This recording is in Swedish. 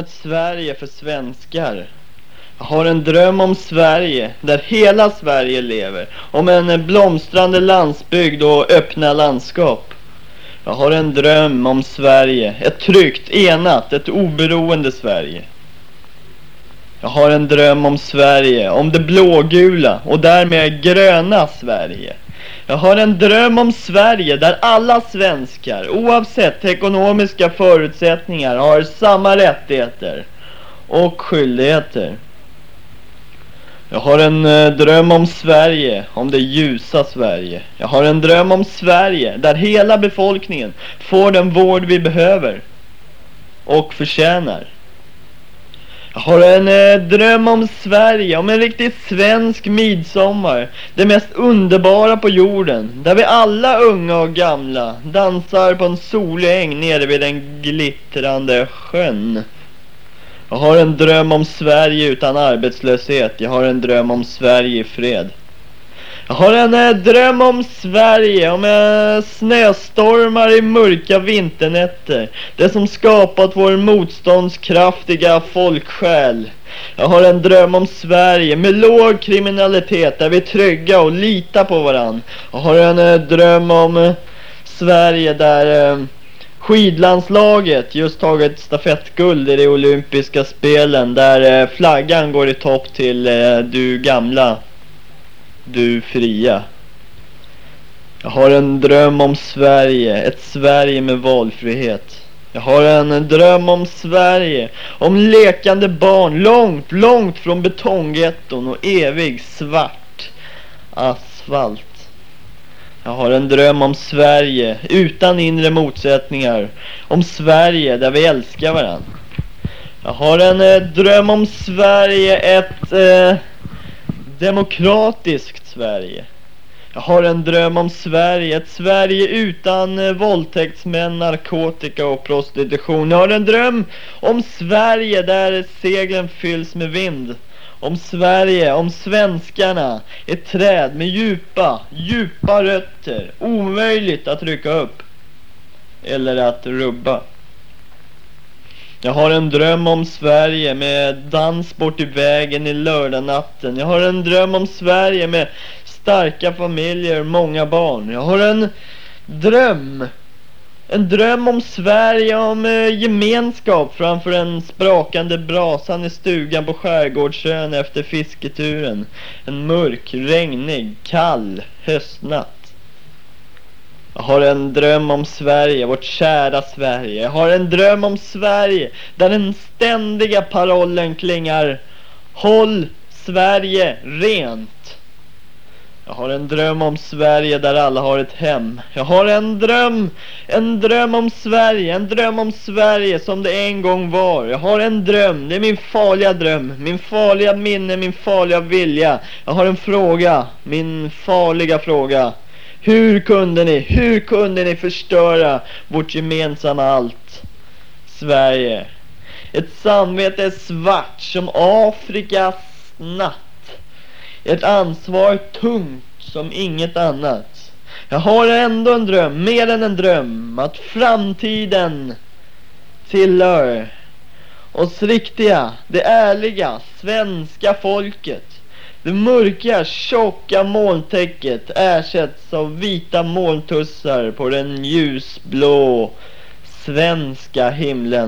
ett Sverige för svenskar. Jag har en dröm om Sverige, där hela Sverige lever. Om en blomstrande landsbygd och öppna landskap. Jag har en dröm om Sverige, ett tryggt, enat, ett oberoende Sverige. Jag har en dröm om Sverige, om det blågula och därmed gröna Sverige. Jag har en dröm om Sverige där alla svenskar, oavsett ekonomiska förutsättningar, har samma rättigheter och skyldigheter. Jag har en eh, dröm om Sverige, om det ljusa Sverige. Jag har en dröm om Sverige där hela befolkningen får den vård vi behöver och förtjänar. Jag har en eh, dröm om Sverige, om en riktigt svensk midsommar. Det mest underbara på jorden. Där vi alla unga och gamla dansar på en solig äng nere vid den glittrande sjön. Jag har en dröm om Sverige utan arbetslöshet. Jag har en dröm om Sverige i fred. Jag har en eh, dröm om Sverige, om eh, snöstormar i mörka vinternätter. Det som skapat vår motståndskraftiga folksjäl. Jag har en dröm om Sverige med låg kriminalitet där vi är trygga och litar på varann. Jag har en eh, dröm om eh, Sverige där eh, skidlandslaget just tagit stafettguld i de olympiska spelen där eh, flaggan går i topp till eh, du gamla du fria. Jag har en dröm om Sverige, ett Sverige med valfrihet. Jag har en dröm om Sverige, om lekande barn långt, långt från betonggetton och evig svart asfalt. Jag har en dröm om Sverige utan inre motsättningar. Om Sverige där vi älskar varandra. Jag har en eh, dröm om Sverige, ett eh, demokratiskt Sverige. Jag har en dröm om Sverige, ett Sverige utan eh, våldtäktsmän, narkotika och prostitution. Jag har en dröm om Sverige där seglen fylls med vind. Om Sverige, om svenskarna, ett träd med djupa, djupa rötter. Omöjligt att rycka upp. Eller att rubba. Jag har en dröm om Sverige med dans bort i vägen i lördagnatten. Jag har en dröm om Sverige med starka familjer, många barn. Jag har en dröm. En dröm om Sverige, om eh, gemenskap framför den sprakande brasan i stugan på skärgårdsön efter fisketuren. En mörk, regnig, kall höstnatt. Jag har en dröm om Sverige, vårt kära Sverige. Jag har en dröm om Sverige där den ständiga parollen klingar Håll Sverige rent. Jag har en dröm om Sverige där alla har ett hem. Jag har en dröm, en dröm om Sverige, en dröm om Sverige som det en gång var. Jag har en dröm, det är min farliga dröm, min farliga minne, min farliga vilja. Jag har en fråga, min farliga fråga. Hur kunde ni, hur kunde ni förstöra vårt gemensamma allt? Sverige. Ett samvete svart som Afrikas natt. Ett ansvar tungt som inget annat. Jag har ändå en dröm, mer än en dröm, att framtiden tillhör oss riktiga, det ärliga, svenska folket. Det mörka, tjocka molntäcket ersätts av vita molntussar på den ljusblå svenska himlen.